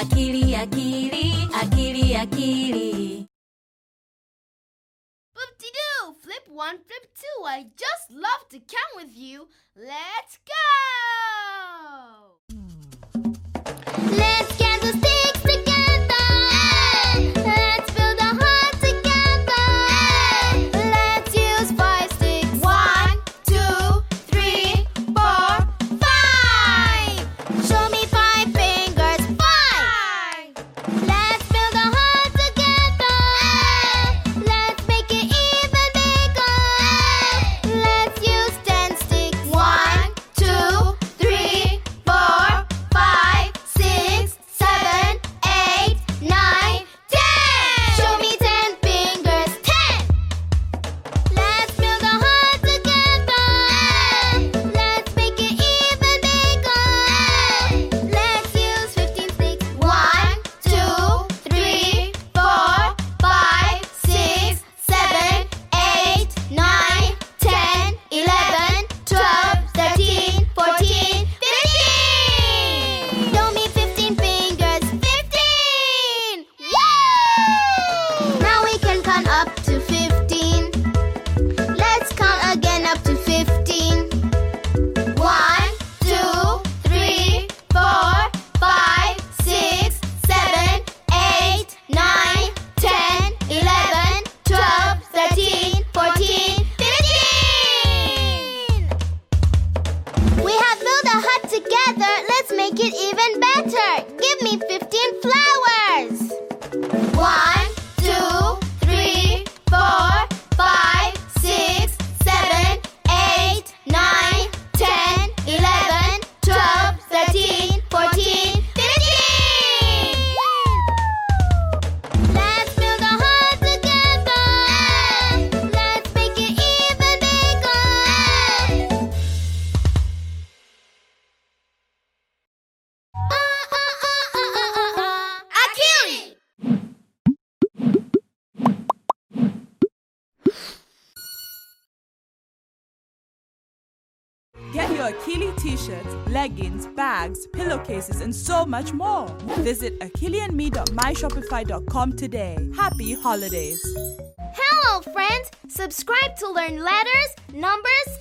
akili akili akili akili Flip-de-doo! Flip one, flip two. I just love to come with you. Let's go! together, let's make it even better. Get your Akili t shirts, leggings, bags, pillowcases, and so much more. Visit akiliandme.myshopify.com today. Happy holidays! Hello, friends! Subscribe to learn letters, numbers,